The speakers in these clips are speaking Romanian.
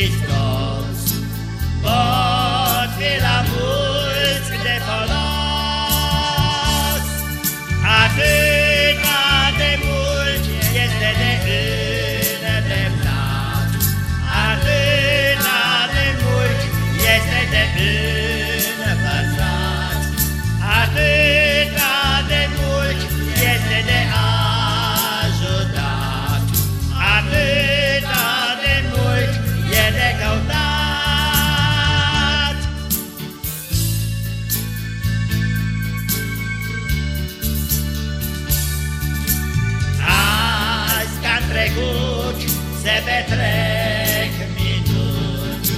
Cristo. Se petrec minuni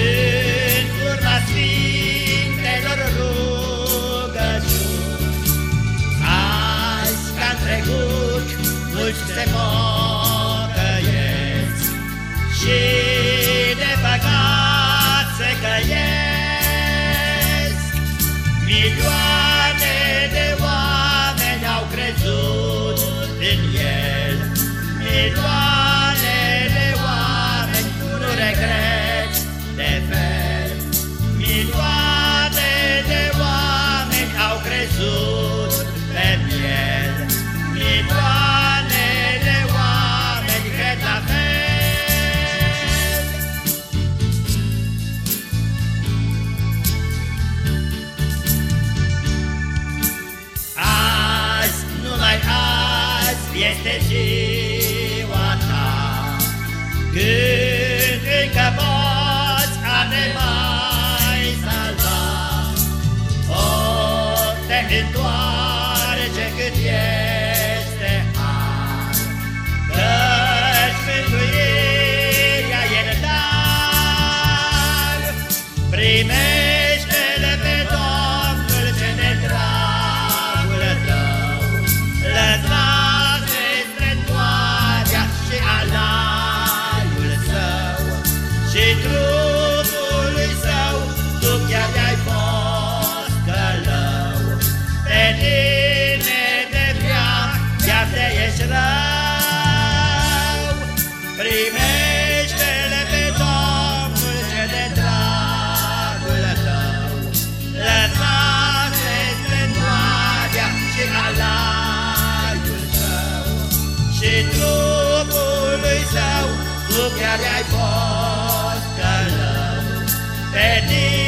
În urma Sfintelor rugăciuni. Azi ca-n trecut mulți se pocăiesc Și de păcat se căiesc. Milioane de oameni au crezut în el Milioane este ziua ta. Când încă poți a te mai salva O, te întoarce care ai fost călău pe tine.